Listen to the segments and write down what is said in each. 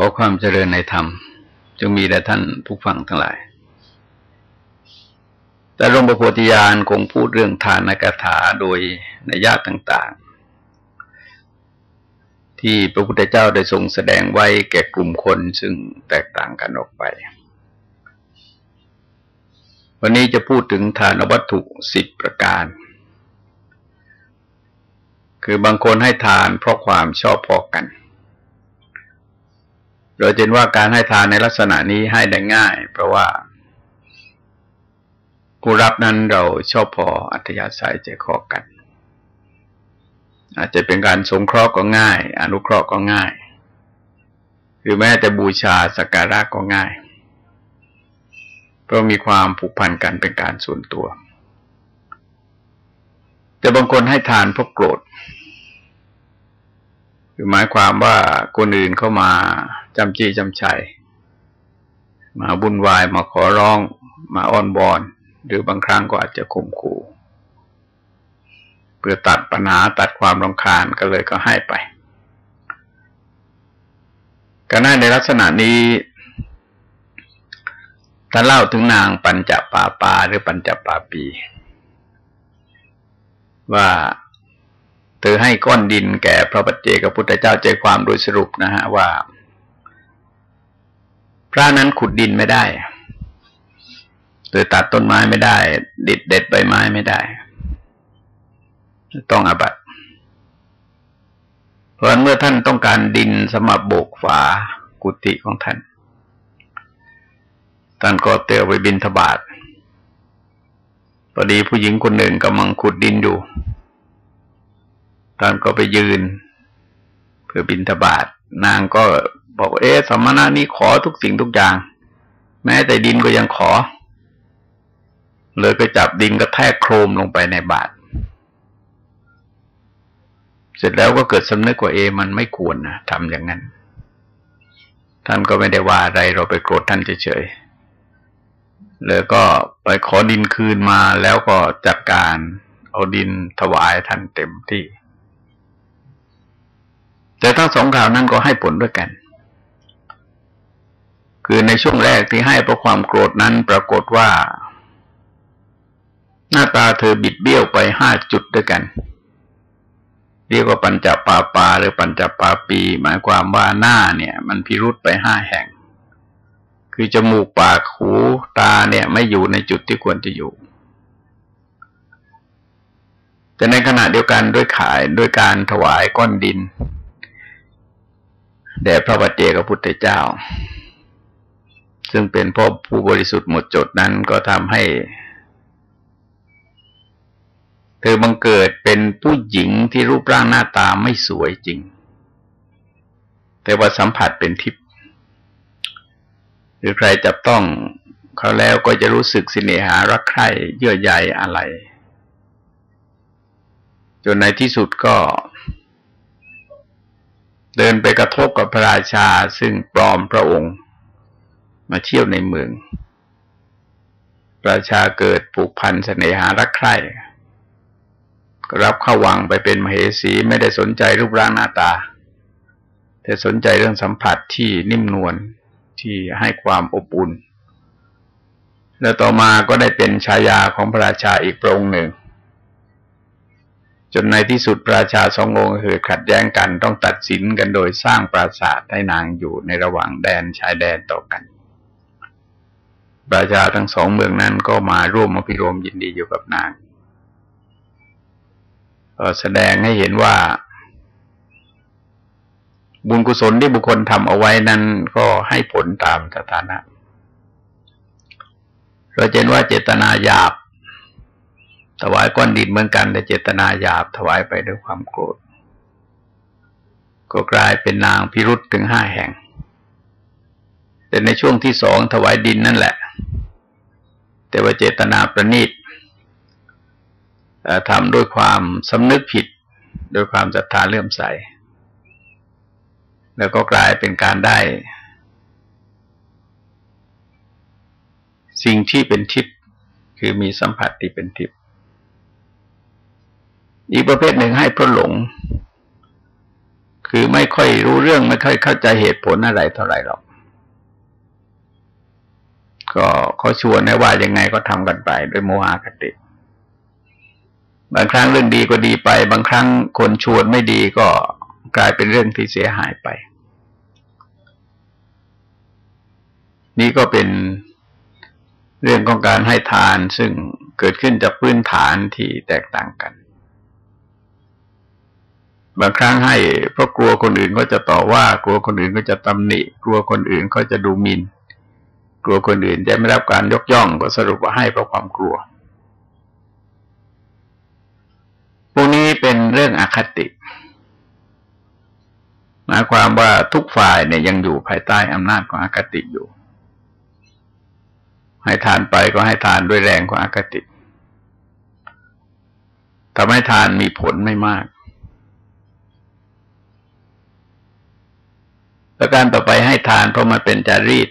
ขอความเจริญในธรรม จงมีแด่ท่านผู้ฟังทั้งหลาย แต่หลวงพระโพธิญาณคงพูดเรื่องทานนกถาโดยในญาติต่างๆ ที่พระพุทธเจ้าได้ทรงแสดงไว้แก่กลุ่มคนซึ่งแตกต่างกันออกไป วันนี้จะพูดถึงทานวัตถุสิบประการ คือบางคนให้ทานเพราะความชอบพอกันเเราเห็นว่าการให้ทานในลักษณะนี้ให้ได้ง่าย เพราะว่าผู้รับนั้นเราชอบพออัธยาศัยใจคอกัน อาจจะเป็นการสงเคราะห์ก็ง่าย อนุเคราะห์ก็ง่าย หรือแม้แต่บูชาสักการะก็ง่าย เพราะมีความผูกพันกันเป็นการส่วนตัว แต่บางคนให้ทานเพราะโกรธ คือหมายความว่าคนอื่นเข้ามาจำจี้จำชัย มาบุญวายมาขอร้องมาอ้อนบอน หรือบางครั้งก็อาจจะข่มขู่เพื่อตัดปัญหาตัดความรำคาญก็เลยก็ให้ไปการให้ในลักษณะนี้ถ้าเล่าถึงนางปัญจปาปาหรือปัญจปาปี ว่า เธอให้ก้อนดินแก่พระบัจเจกพุทธเจ้าใจความโดยสรุปนะฮะว่า พระนั้นขุดดินไม่ได้โดยตัดต้นไม้ไม่ได้ ดิดเด็ดใบไม้ไม่ได้ ต้องอาบัตเพราะเมื่อท่านต้องการดินสมับโบกฝากุฏิของท่าน ท่านก็เตียวไปบินทบาทพอดีผู้หญิงคนหนึ่งกำลังขุดดินอยู่ ท่านก็ไปยืน เพื่อบินทบาทนางก็บอกเอ๊ะสมณะนี้ขอทุกสิ่งทุกอย่าง แม้แต่ดินก็ยังขอ เลยก็จับดินก็แทกโครมลงไปในบาทเสร็จแล้วก็เกิดสำนึกว่าเอ มันไม่ควรนะทำอย่างนั้น ท่านก็ไม่ได้ว่าอะไรเราไปโกรธท่านเฉยๆเลยก็ไปขอดินคืนมาแล้วก็จัดการเอาดินถวายท่านเต็มที่ แต่ทั้งสองข่าวนั้นก็ให้ผลด้วยกัน คือในช่วงแรกที่ให้เพราะความโกรธนั้นปรากฏว่า หน้าตาเธอบิดเบี้ยวไปห้าจุดด้วยกัน เรียกว่าปัญจปาปาหรือปัญจปาปี หมายความว่าหน้าเนี่ย มันพิรุษไปห้าแห่ง คือจมูกปากหูตาเนี่ย ไม่อยู่ในจุดที่ควรจะอยู่แต่ในขณะเดียวกันด้วยขายด้วยการถวายก้อนดิน แด่พระบัจเจกพุทธเจ้า ซึ่งเป็นพ่อผู้บริสุทธิ์หมดจดนั้นก็ทำให้เธอบังเกิดเป็นผู้หญิงที่รูปร่างหน้าตาไม่สวยจริง แต่ว่าสัมผัสเป็นทิพย์หรือใครจับต้องเขาแล้วก็จะรู้สึกสิเนหารักใคร่เยื่อใยอะไร จนในที่สุดก็ เดินไปกระทบกับพระราชาซึ่งปลอมพระองค์ มาเที่ยวในเมืองประชาเกิดผูกพันเสน่หารักใคร่ก็รับเข้าวังไปเป็นมเหสีไม่ได้สนใจรูปร่างหน้าตา แต่สนใจเรื่องสัมผัสที่นิ่มนวลที่ให้ความอบอุ่น แล้วต่อมาก็ได้เป็นชายาของพระราชาอีกพระองค์หนึ่ง จนในที่สุดประชาสององค์คือขัดแย้งกันต้องตัดสินกันโดยสร้างปราสาทให้นางอยู่ในระหว่างแดนชายแดนต่อกัน ประชาทั้งสองเมืองนั้นก็มาร่วมอภิรมยินดีอยู่กับนางแสดงให้เห็นว่า บุญกุศลที่บุคคลทำเอาไว้นั้นก็ให้ผลตามสถานะเราเห็นว่าเจตนาหยาบ ถวายก้อนดินเหมือนกันแต่เจตนาหยาบถวายไปด้วยความโกรธ ก็กลายเป็นนางพิรุษถึงห้าแห่ง แต่ในช่วงที่สองถวายดินนั่นแหละ แต่ว่าเจตนาประณีตทำด้วยความสำนึกผิดโดยความศรัทธาเลื่อมใส แล้วก็กลายเป็นการได้ สิ่งที่เป็นทิพย์คือมีสัมผัสที่เป็นทิพย์ อีกประเภทหนึ่งให้พระหลง คือไม่ค่อยรู้เรื่องไม่ค่อยเข้าใจเหตุผลอะไรเท่าไหร่หรอก ก็เขาชวนให้ว่ายังไงก็ทำกันไปด้วยโมหะคติบางครั้งเรื่องดีก็ดีไป บางครั้งคนชวนไม่ดีก็กลายเป็นเรื่องที่เสียหายไป นี่ก็เป็นเรื่องของการให้ทานซึ่งเกิดขึ้นจากพื้นฐานที่แตกต่างกัน บางครั้งให้เพราะกลัวคนอื่นก็จะต่อว่า กลัวคนอื่นก็จะตำหนิ กลัวคนอื่นก็จะดูหมิน่น กลัวคนอื่นจะไม่รับการยกย่องก็สรุปว่าให้เพราะความกลัว พวกนี้เป็นเรื่องอคติหมายความว่าทุกฝ่ายเนี่ยยังอยู่ภายใต้อำนาจของอคติอยู่ ให้ทานไปก็ให้ทานด้วยแรงของอคติทำให้ทานมีผลไม่มาก ประการต่อไปให้ทานเพราะมันเป็นจารีต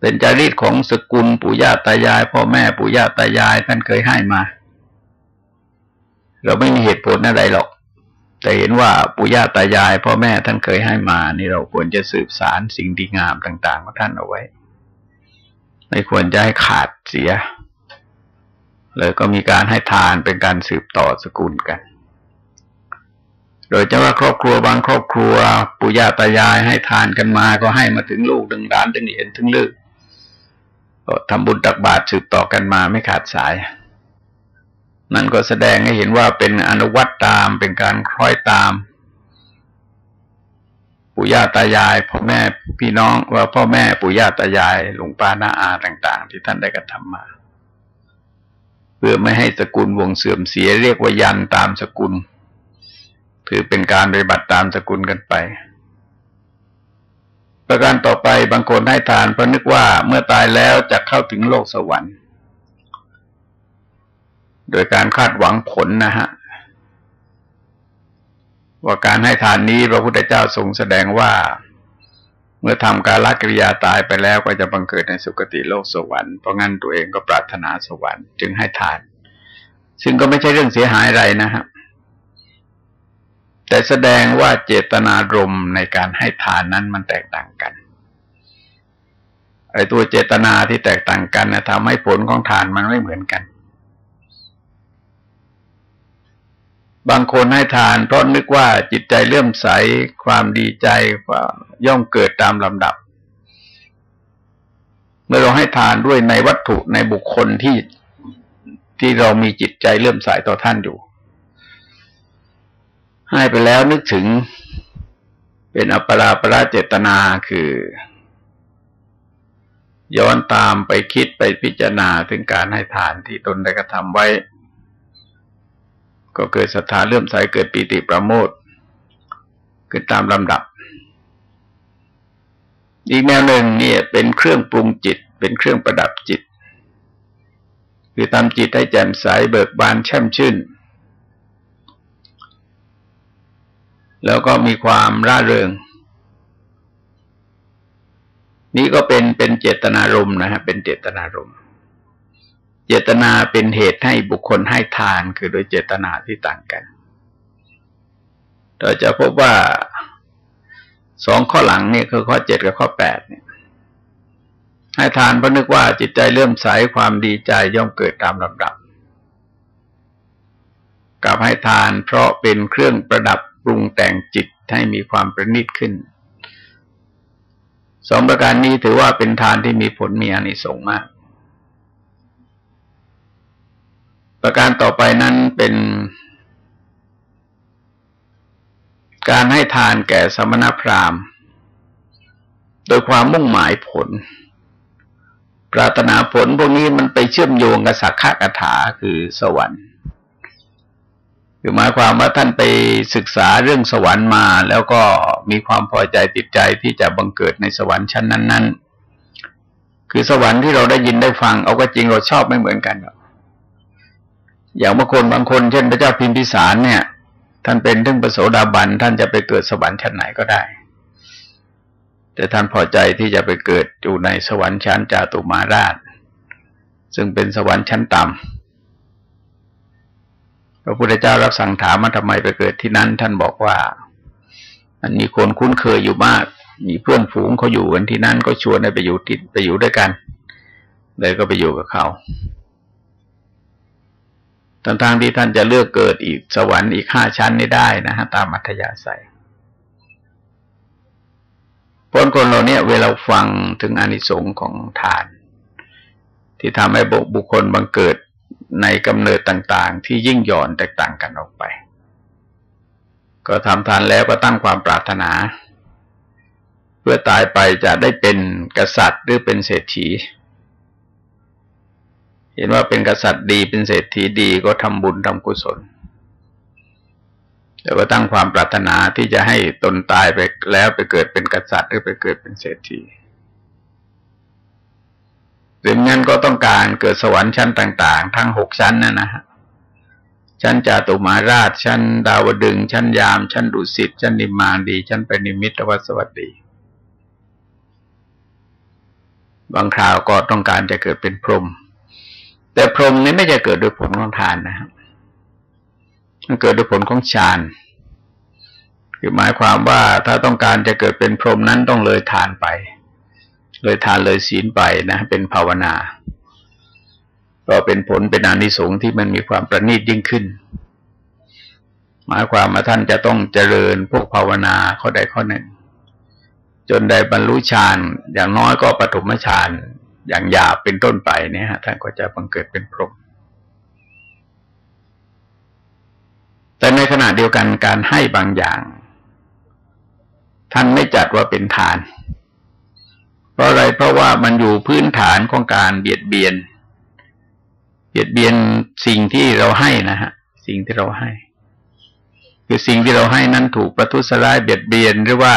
เป็นจารีตของสกุลปู่ย่าตายาย พ่อแม่ปู่ย่าตายายท่านเคยให้มา เราไม่มีเหตุผลอะไรหรอก แต่เห็นว่าปู่ย่าตายาย พ่อแม่ท่านเคยให้มา นี่เราควรจะสืบสารสิ่งดีงามต่าง ๆ ของท่านเอาไว้ ไม่ควรจะให้ขาดเสีย เลยก็มีการให้ทานเป็นการสืบต่อสกุลกัน โดยจะว่าครอบครัวบางครอบครัวปู่ย่าตายายให้ทานกันมาก็ให้มาถึงลูกถึงร้านถึงเห็นถึงลูกก็ทำบุญตักบาตรสืบต่อกันมาไม่ขาดสาย นั่นก็แสดงให้เห็นว่าเป็นอนุวัตตามเป็นการคล้อยตามปู่ย่าตายายพ่อแม่พี่น้องว่าพ่อแม่ปู่ย่าตายายหลวงป้าน้าอาต่าง ๆ ที่ท่านได้กระทำมา เพื่อไม่ให้สกุลวงเสื่อมเสียเรียกว่ายันตามสกุล ถือเป็นการปฏิบัติตามสกุลกันไป ประการต่อไปบางคนให้ทานเพราะนึกว่าเมื่อตายแล้วจะเข้าถึงโลกสวรรค์ โดยการคาดหวังผลนะฮะ ว่าการให้ทานนี้พระพุทธเจ้าทรงแสดงว่าเมื่อทำการละกิริยาตายไปแล้วก็จะบังเกิดในสุคติโลกสวรรค์เพราะงั้นตัวเองก็ปรารถนาสวรรค์จึงให้ทาน ซึ่งก็ไม่ใช่เรื่องเสียหายอะไรนะครับ แต่แสดงว่าเจตนารมณ์ในการให้ทานนั้นมันแตกต่างกันไอ้ตัวเจตนาที่แตกต่างกันนะทำให้ผลของทานมันไม่เหมือนกัน บางคนให้ทานเพราะนึกว่าจิตใจเลื่อมใสความดีใจว่าย่อมเกิดตามลำดับ เมื่อเราให้ทานด้วยในวัตถุในบุคคลที่ที่เรามีจิตใจเลื่อมใสต่อท่านอยู่ ให้ไปแล้วนึกถึงเป็นอัปราประเจตนาคือ ย้อนตามไปคิดไปพิจารณาถึงการให้ทานที่ตนได้กระทำไว้ ก็เกิดศรัทธาเลื่อมใสเกิดปีติประโมทเกิดตามลำดับ อีกแนวหนึ่งเนี่ยเป็นเครื่องปรุงจิต เป็นเครื่องประดับจิต คือทำจิตให้แจ่มใสเบิกบานแช่มชื่น แล้วก็มีความร่าเริง นี่ก็เป็นเป็นเจตนารมณ์นะฮะเป็นเจตนารมณ์เจตนาเป็นเหตุให้บุคคลให้ทานคือโดยเจตนาที่ต่างกันเราจะพบว่าสองข้อหลังเนี่ยคือข้อเจ็ดกับข้อแปดเนี่ย ให้ทานเพราะนึกว่าจิตใจเริ่มใสความดีใจย่อมเกิดตามลำดับกับให้ทานเพราะเป็นเครื่องประดับ ปรุงแต่งจิตให้มีความประณีตขึ้นสองประการนี้ถือว่าเป็นทานที่มีผลมีอานิสงส์มาก ประการต่อไปนั้นเป็น การให้ทานแก่สมณพราหมณ์ โดยความมุ่งหมายผล ปรารถนาผลพวกนี้มันไปเชื่อมโยงกับสักขะกถาคือสวรรค์ คือหมายความว่าท่านไปศึกษาเรื่องสวรรค์มา แล้วก็มีความพอใจติดใจที่จะบังเกิดในสวรรค์ชั้นนั้น ๆ คือสวรรค์ที่เราได้ยินได้ฟัง เอาก็จริงเราชอบไม่เหมือนกันหรอกอย่างบางคนบางคนเช่นพระเจ้าพิมพิสารเนี่ย ท่านเป็นถึงประโสดาบันท่านจะไปเกิดสวรรค์ชั้นไหนก็ได้ แต่ท่านพอใจที่จะไปเกิดอยู่ในสวรรค์ชั้นจาตุมาราช ซึ่งเป็นสวรรค์ชั้นต่ำ พระพุทธเจ้ารับสั่งถามมาทำไมไปเกิดที่นั้น ท่านบอกว่า มันมีคนคุ้นเคยอยู่มาก มีเพื่อนฝูงเขาอยู่กันที่นั่นก็ชวนให้ไปอยู่ติดไปอยู่ด้วยกันเลยก็ไปอยู่กับเขาทั้งทางที่ท่านจะเลือกเกิดอีกสวรรค์อีกห้าชั้นนี่ได้นะฮะตามมัธยาศัยผลคนเราเนี่ยเวลาฟังถึงอนิสงค์ของทาน ที่ทำให้บุคคลบังเกิด ในกำเนิดต่างๆ ที่ยิ่งหย่อนแตกต่างกันออกไป ก็ทำทานแล้วก็ตั้งความปรารถนา เพื่อตายไปจะได้เป็นกษัตริย์หรือเป็นเศรษฐี เห็นว่าเป็นกษัตริย์ดีเป็นเศรษฐีดีก็ทำบุญทำกุศล แต่ว่าตั้งความปรารถนาที่จะให้ตนตายไปแล้วไปเกิดเป็นกษัตริย์หรือไปเกิดเป็นเศรษฐี หรืองั้นก็ต้องการเกิดสวรรค์ชั้นต่าง ๆ ทั้งหกชั้นนั่นนะฮะชั้นจาตุมาราช ชั้นดาวดึง ชั้นยาม ชั้นดุสิต ชั้นนิมานดี ชั้นเป็นนิมิตวัสวัสดี บางคราวก็ต้องการจะเกิดเป็นพรหม แต่พรหมนี้ไม่จะเกิดด้วยผลของทานนะครับมันเกิดด้วยผลของฌาน คือหมายความว่าถ้าต้องการจะเกิดเป็นพรหมนั้นต้องเลยทานไป เลยทานเลยศีลไปนะเป็นภาวนา ก็เป็นผลเป็นอานิสงส์ที่มันมีความประณีตยิ่งขึ้น หมายความว่าท่านจะต้องเจริญพวกภาวนาข้อใดข้อหนึ่ง จนได้บรรลุฌานอย่างน้อยก็ปฐมฌานอย่างหยาบเป็นต้นไปเนี่ยฮะท่านก็จะบังเกิดเป็นพรหมแต่ในขณะเดียวกันการให้บางอย่าง ท่านไม่จัดว่าเป็นทาน เพราะอะไรเพราะว่ามันอยู่พื้นฐานของการเบียดเบียน เบียดเบียนสิ่งที่เราให้นะฮะ สิ่งที่เราให้ คือสิ่งที่เราให้นั้นถูกประทุษร้ายเบียดเบียนหรือว่า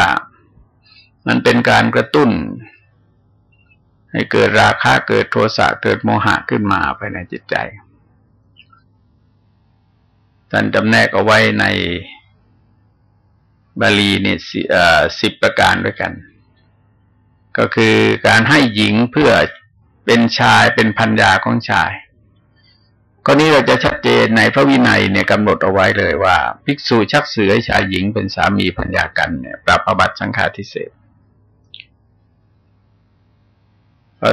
มันเป็นการกระตุ้น ให้เกิดราคะเกิดโทสะเกิดโมหะขึ้นมาภายในจิตใจท่านจำแนกเอาไว้ในบาลีเนี่ยสิบประการด้วยกัน ก็คือการให้หญิงเพื่อเป็นชายเป็นพันยาของชายก็นี้เราจะชัดเจนในพระวินัยเนี่ยกำหนดเอาไว้เลยว่า ภิกษุชักเสือชายหญิงเป็นสามีพันยากันเนี่ยปรับประบัติสังฆาทิเศษ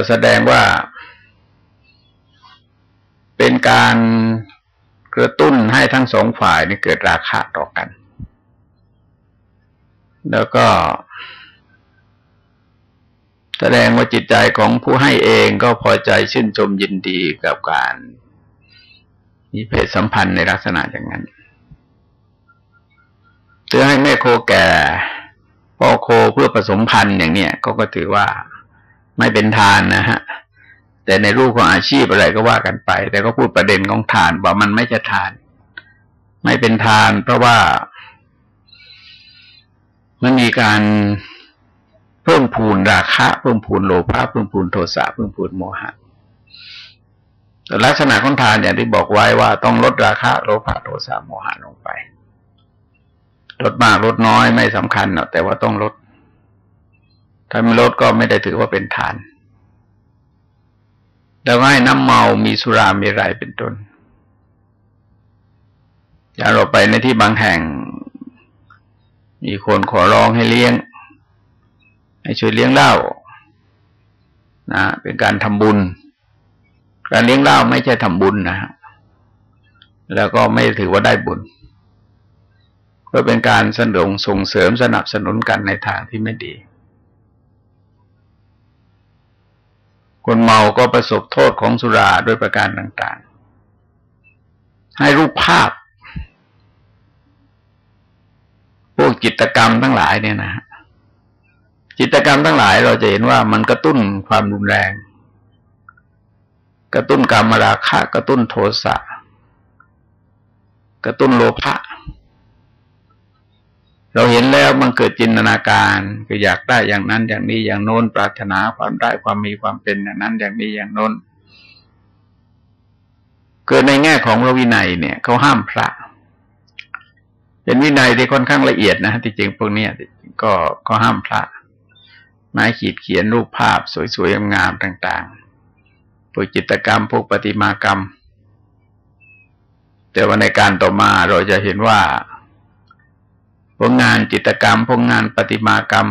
แสดงว่า เป็นการกระตุ้นให้ทั้งสองฝ่ายนี่เกิดราคะต่อกัน แล้วก็ แสดงว่าจิตใจของผู้ให้เองก็พอใจชื่นชมยินดีกับการมีเพศสัมพันธ์ในลักษณะอย่างนั้นเพื่อให้แม่โคแก่พ่อโคเพื่อผสมพันธ์อย่างเนี้ยก็ก็ถือว่าไม่เป็นทานนะฮะ แต่ในรูปของอาชีพอะไรก็ว่ากันไป แต่ก็พูดประเด็นของทานว่ามันไม่จะทาน ไม่เป็นทาน เพราะว่ามันมีการ เพิ่มพูนราคะ เพิ่มพูนโลภะเพิ่มพูนโทสะเพิ่มพูนโมหะแต่ลักษณะของทานอย่างที่บอกไว้ว่าต้องลดราคะโลภะโทสะโมหะลงไป ลดมากลดน้อยไม่สำคัญเนาะแต่ว่าต้องลด ถ้าไม่ลดก็ไม่ได้ถือว่าเป็นทาน แล้วให้น้ำเมามีสุรามีไรเป็นต้นอย่างเราไปในที่บางแห่ง มีคนขอร้องให้เลี้ยง ให้ช่วยเลี้ยงเหล้านะ เป็นการทำบุญ การเลี้ยงเหล้าไม่ใช่ทำบุญนะฮะแล้วก็ไม่ถือว่าได้บุญก็เป็นการสนองส่งเสริมสนับสนุนกันในทางที่ไม่ดี คนเมาก็ประสบโทษของสุราด้วยประการต่างๆ ให้รูปภาพ พวกจิตกรรมทั้งหลายเนี่ยนะ จิตกรรมทั้งหลายเราจะเห็นว่ามันกระตุ้นความรุนแรง กระตุ้นกรรมราคะ กระตุ้นโทสะกระตุ้นโลภะเราเห็นแล้วมันเกิดจินตนาการคืออยากได้อย่างนั้นอย่างนี้อย่างโน้น ปรารถนาความได้ความมีความเป็นอย่างนั้นอย่างนี้อย่างโน้น เกิดในแง่ของพระวินัยเนี่ยเขาห้ามพระ เป็นวินัยที่ค่อนข้างละเอียดนะที่จริงพวกนี้ก็ก็ห้ามพระ ไม้ขีดเขียนรูปภาพสวยๆงามๆต่าง ๆ พวกจิตรกรรม พวกปฏิมากรรม แต่ว่าในการต่อมาเราจะเห็นว่าผลงานจิตกรรมผลงานประติมากรรม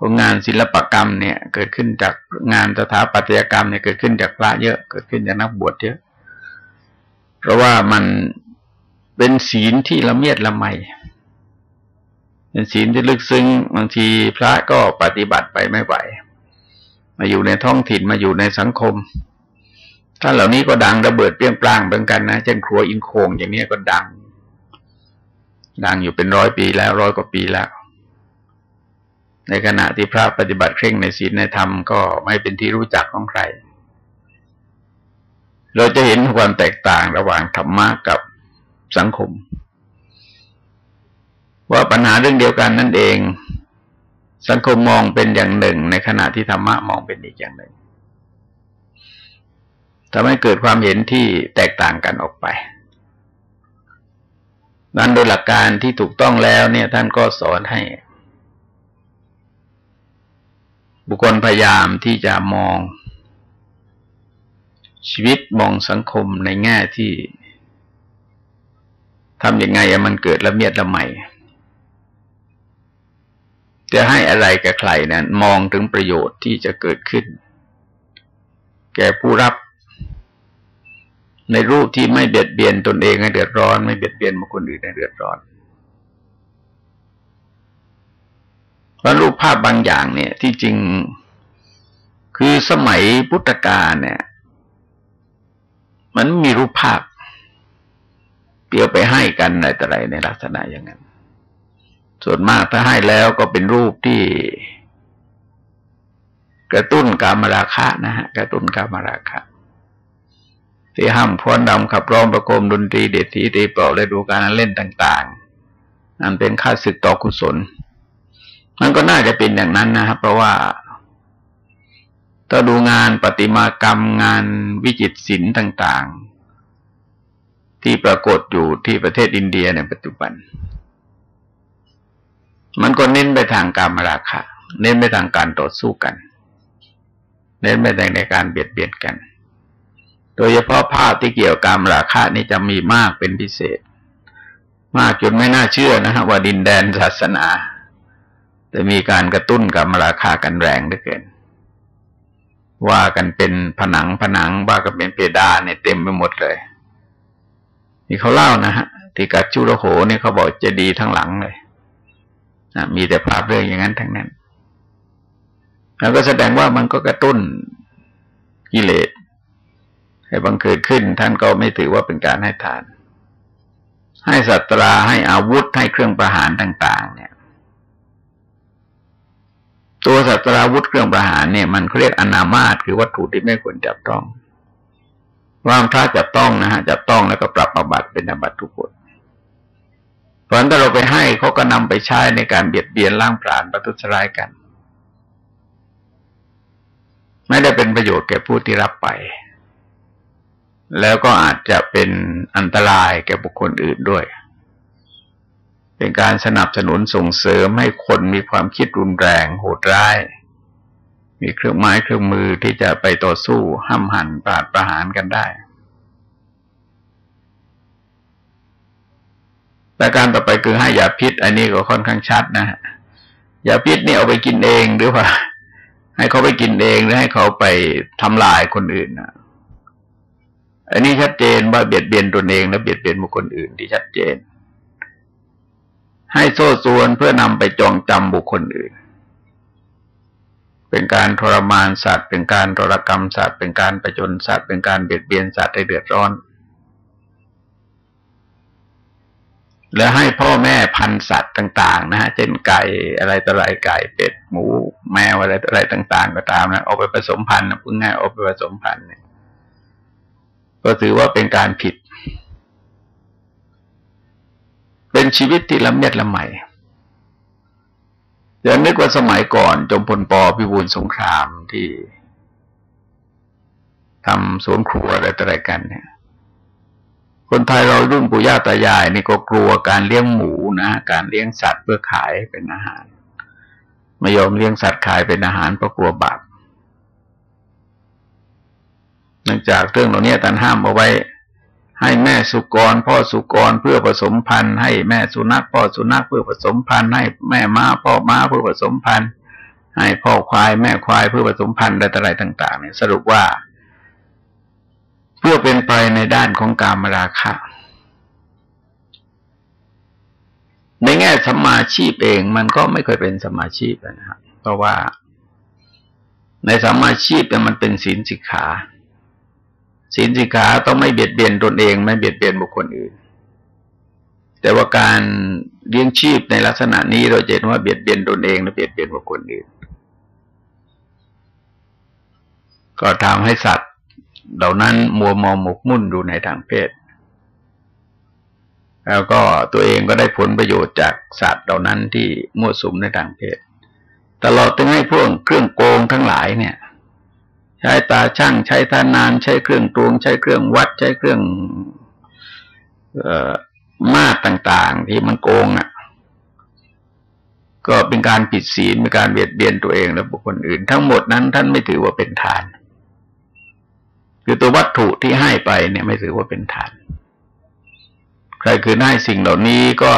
ผลงานศิลปกรรมเนี่ย เกิดขึ้นจากงานสถาปัตยกรรมเนี่ยเกิดขึ้นจากพระเยอะ เกิดขึ้นจากนักบวชเยอะ เพราะว่ามันเป็นศีลที่ละเมียดละไม เป็นศีลที่ลึกซึ้งบางทีพระก็ปฏิบัติไปไม่ไหว มาอยู่ในท้องถิ่นมาอยู่ในสังคมถ้าเหล่านี้ก็ดังระเบิดเปรี้ยงปร้างเหมือนกันนะเช่นครัวอินโคงอย่างนี้ก็ดัง ดังอยู่เป็นร้อยปีแล้วร้อยกว่าปีแล้ว ในขณะที่พระปฏิบัติเคร่งในศีลในธรรมก็ไม่เป็นที่รู้จักของใคร เราจะเห็นความแตกต่างระหว่างธรรมะกับสังคม ว่าปัญหาเรื่องเดียวกันนั่นเอง สังคมมองเป็นอย่างหนึ่ง ในขณะที่ธรรมะมองเป็นอีกอย่างหนึ่งทำให้เกิดความเห็นที่แตกต่างกันออกไปนั้นโดยหลักการที่ถูกต้องแล้วเนี่ย ท่านก็สอนให้ บุคคลพยายามที่จะมอง ชีวิตมองสังคมในแง่ที่ทำยังไงมันเกิดละเมียดละไม จะให้อะไรกับใครนะั้นมองถึงประโยชน์ที่จะเกิดขึ้น แก่ผู้รับ ในรูปที่ไม่เบียดเบียนตนเองให้เดือดร้อน ไม่เบียดเบียนบุคคลอื่นให้เดือดร้อนเพราะรูปภาพบางอย่างเนี่ย ที่จริงคือสมัยพุทธกาลเนี่ย มันมีรูปภาพเดี๋ยวไปให้กันอะไรต่ออะไรในลักษณะอย่างนั้น ส่วนมากถ้าให้แล้วก็เป็นรูปที่ กระตุ้นการมราคะนะฮะกระตุ้นการมราคะที่ห้ามพวนดำขับร้องประโคมดนตรีเด็ดทีตีเป่าและดูการเล่นต่าง ๆนั่นเป็นค่าศึกต่อกุศล มันก็น่าจะเป็นอย่างนั้นนะครับเพราะว่าถ้าดูงานประติมากรรมงานวิจิตรศิลป์ต่าง ๆ ที่ปรากฏอยู่ที่ประเทศอินเดียในปัจจุบัน มันก็เน้นไปทางการมราคะ เน้นไปทางการต่อสู้กัน เน้นไปในการเบียดเบียนกัน โดยเฉพาะภาพที่เกี่ยวกับการราคะนี่จะมีมากเป็นพิเศษ มากจนไม่น่าเชื่อนะฮะว่าดินแดนศาสนาจะมีการกระตุ้นการมราคากันแรงเหลือเกิน ว่ากันเป็นผนังผนังว่ากันเป็นเพดานเนี่ยเต็มไปหมดเลยนี่เขาเล่านะฮะที่กัดจุรโหเนี่ยเขาบอกจะดีทั้งหลังเลย นะมีแต่ภาพเรื่องอย่างนั้นทั้งนั้น แล้วก็แสดงว่ามันก็กระตุ้นกิเลสให้บังเกิดขึ้น ท่านก็ไม่ถือว่าเป็นการให้ทาน ให้สัตราให้อาวุธให้เครื่องประหารต่าง ๆ เนี่ย ตัวสัตราวุธเครื่องประหารเนี่ย มันเขาเรียกอนามาตคือวัตถุที่ไม่ควรจับต้องว่างพระจับต้องนะฮะจับต้องแล้วก็ปรับอาบัติเป็นอาบัติทุกคน เพราะฉะนั้นถ้าเราไปให้เขาก็นำไปใช้ในการเบียดเบียนล่างปราณประทุษร้ายกัน ไม่ได้เป็นประโยชน์แก่ผู้ที่รับไป แล้วก็อาจจะเป็นอันตรายแก่บุคคลอื่นด้วย เป็นการสนับสนุนส่งเสริมให้คนมีความคิดรุนแรงโหดร้าย มีเครื่องไม้เครื่องมือที่จะไปต่อสู้ห้ามหันปราดประหารกันได้ แต่การต่อไปคือให้ยาพิษ อันนี้ก็ค่อนข้างชัดนะฮะยาพิษนี่เอาไปกินเองหรือว่า ให้เขาไปกินเองหรือให้เขาไปทำลายคนอื่นนะอันนี้ชัดเจนว่าเบียดเบียนตนเองและเบียดเบียนบุคคลอื่นที่ชัดเจน ให้โซ่ส่วนเพื่อนำไปจองจำบุคคลอื่น เป็นการทรมานสัตว์ เป็นการทรกรรมสัตว์ เป็นการประจนสัตว์ เป็นการเบียดเบียนสัตว์ให้เดือดร้อน และให้พ่อแม่พันสัตว์ต่าง ๆ นะฮะเช่นไก่อะไรต่ออะไรไก่เป็ดหมู แมวอะไรต่ออะไรต่าง ๆ ก็ตามนะเอาไปผสมพันธุ์พึ่งง่ายเอาไปผสมพันธุ์เนี่ยก็ถือว่าเป็นการผิด เป็นชีวิตที่ละเมียดละไมเดี๋ยวนึกว่าสมัยก่อนจมพลปอพิบูลสงครามที่ทำสวนครัวอะไรต่ออะไรกันเนี่ย คนไทยเรารุ่นปู่ย่าตายายนี่ก็กลัวการเลี้ยงหมูนะการเลี้ยงสัตว์เพื่อขายเป็นอาหาร ไม่ยอมเลี้ยงสัตว์ขายเป็นอาหารเพราะกลัวบาปเนื่องจากเรื่องเหล่านี้ท่านห้ามเอาไว้ ให้แม่สุกร พ่อสุกรเพื่อผสมพันธุ์ ให้แม่สุนัขพ่อสุนัขเพื่อผสมพันธุ์ให้แม่ม้าพ่อม้าเพื่อผสมพันธุ์ให้พ่อควายแม่ควายเพื่อผสมพันธุ์อะไรต่าง ๆ เนี่ยสรุปว่า พื่อเป็นไปในด้านของการมราคะ ในแง่สมาชีพเองมันก็ไม่เคยเป็นสมาชีพนะครับเพราะว่า ในสมาชีพเนี่ยมันเป็นศีลสิกขาศีลสิกขาต้องไม่เบียดเบียนตนเองไม่เบียดเบียนบุคคลอื่น แต่ว่าการเลี้ยงชีพในลักษณะนี้เราเห็นว่าเบียดเบียนตนเองและเบียดเบียนบุคคลอื่น ก็ทำให้สัตว์ เหล่านั้นมัวมองหมกมุ่นดูในทางเพศ แล้วก็ตัวเองก็ได้ผลประโยชน์จากสัตว์เหล่านั้นที่มั่วสุมในทางเพศ ตลอดถึงให้พวกเครื่องโกงทั้งหลายเนี่ย ใช้ตาช่างใช้ทานานใช้เครื่องตวง ใช้เครื่องวัดใช้เครื่องออมาตรต่างๆ ที่มันโกงอะ ก็เป็นการผิดศีลเป็นการเบียดเบียนตัวเองและบุคคลอื่น ทั้งหมดนั้นท่านไม่ถือว่าเป็นทาน คือตัววัตถุที่ให้ไปเนี่ยไม่ถือว่าเป็นทาน ใครคือให้สิ่งเหล่านี้ก็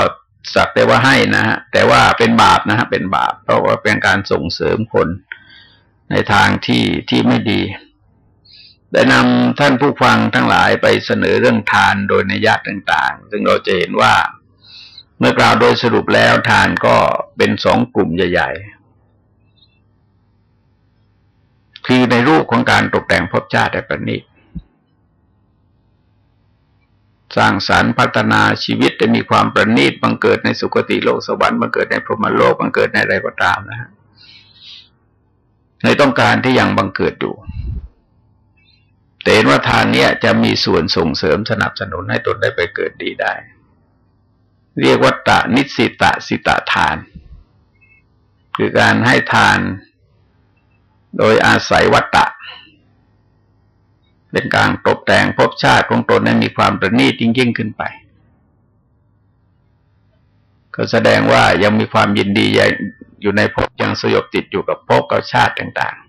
สักแต่ว่าให้นะฮะแต่ว่าเป็นบาปนะฮะเป็นบาป เพราะว่าเป็นการส่งเสริมคนในทางที่ที่ไม่ดี ได้นำท่านผู้ฟังทั้งหลายไปเสนอเรื่องทานโดยในญาติต่างๆ ซึ่งเราจะเห็นว่าเมื่อกล่าวโดยสรุปแล้วทานก็เป็นสองกลุ่มใหญ่ คือในรูปของการตกแต่งภพชาติแต่ประณีตสร้างสารรค์พัฒนาชีวิตได้มีความประณีตบังเกิดในสุคติโลกสวรรค์บังเกิดในพรหมโลกบังเกิดในอะไรก็ตามนะฮะในต้องการที่ยังบังเกิดอยู่แต่เห็นว่าทานเนี้ยจะมีส่วนส่งเสริมสนับสนุนให้ตนได้ไปเกิดดีได้ เรียกว่าตะนิสิตะสิตะทาน คือการให้ทาน โดยอาศัยวัตตะ เป็นการตกแต่งภพชาติของตนนั้นมีความประณีตยิ่งยิ่งขึ้นไป ก็แสดงว่ายังมีความยินดีอยู่ในภพยังสยบติดอยู่กับภพกับชาติต่าง ๆ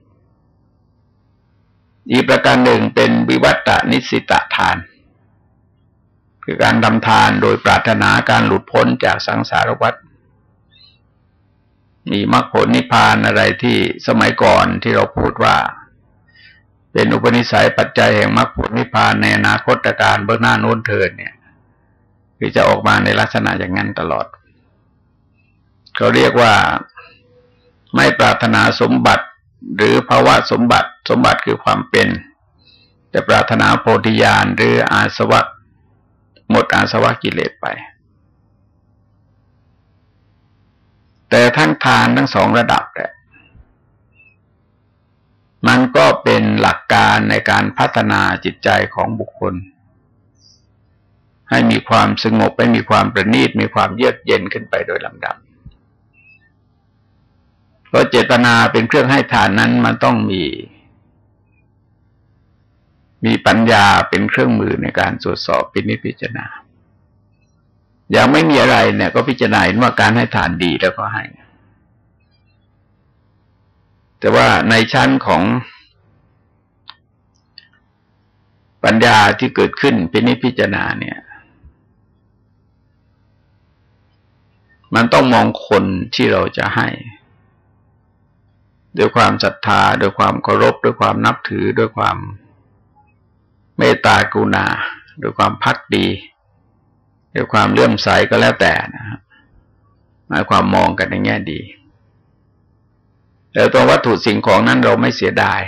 อีกประการหนึ่งเป็นวิวัตนิสิตทาน คือการดำทานโดยปรารถนาการหลุดพ้นจากสังสารวัฏ มีมรรคผลนิพพานอะไรที่สมัยก่อนที่เราพูดว่า เป็นอุปนิสัยปัจจัยแห่งมรรคผลนิพพานในอนาคตการเบื้องหน้าโน้นเทินเนี่ยคือจะออกมาในลักษณะอย่างนั้นตลอดเขาเรียกว่าไม่ปรารถนาสมบัติหรือภาวะสมบัติสมบัติคือความเป็น แต่ปรารถนาโพธิญาณหรืออาสวะหมดอาสวะกิเลสไป แต่ทั้งทานทั้งสองระดับแหละมันก็เป็นหลักการในการพัฒนาจิตใจของบุคคล ให้มีความสงบให้มีความประณีตมีความเยือกเย็นขึ้นไปโดยลำดับเพราะเจตนาเป็นเครื่องให้ทานนั้นมันต้องมี มีปัญญาเป็นเครื่องมือในการตรวจสอบพินิพิจารณา ย่างไม่มีอะไรเนี่ย ก็พิจารณาเห็นว่าการให้ทานดีแล้วก็ให้ แต่ว่าในชั้นของปัญญาที่เกิดขึ้นเป็นนิพิจารณาเนี่ย มันต้องมองคนที่เราจะให้ด้วยความศรัทธาด้วยความเคารพด้วยความนับถือด้วยความเมตตากรุณาด้วยความพักดี ด้วยความเลื่อมใสก็แล้วแต่นะครับหมายความมองกันในแง่ดี แต่ตัววัตถุสิ่งของนั้นเราไม่เสียดาย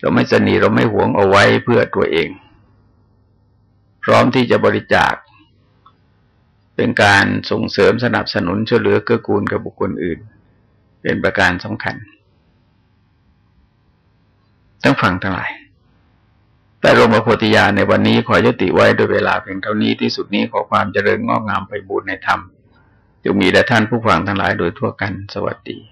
เราไม่สนีเราไม่หวงเอาไว้เพื่อตัวเอง พร้อมที่จะบริจาค เป็นการส่งเสริมสนับสนุนช่วยเหลือเกื้อกูลกับบุคคลอื่น เป็นประการสำคัญต้งฟังทั้งหลาย แต่รมโพธิญาณในวันนี้ขอยติไว้โดยเวลาเพียงเท่านี้ที่สุดนี้ขอความเจริญงอกงามไปบูรณนธรรมจงมีแด่ท่านผู้ฟังทั้งหลายโดยทั่วกันสวัสดี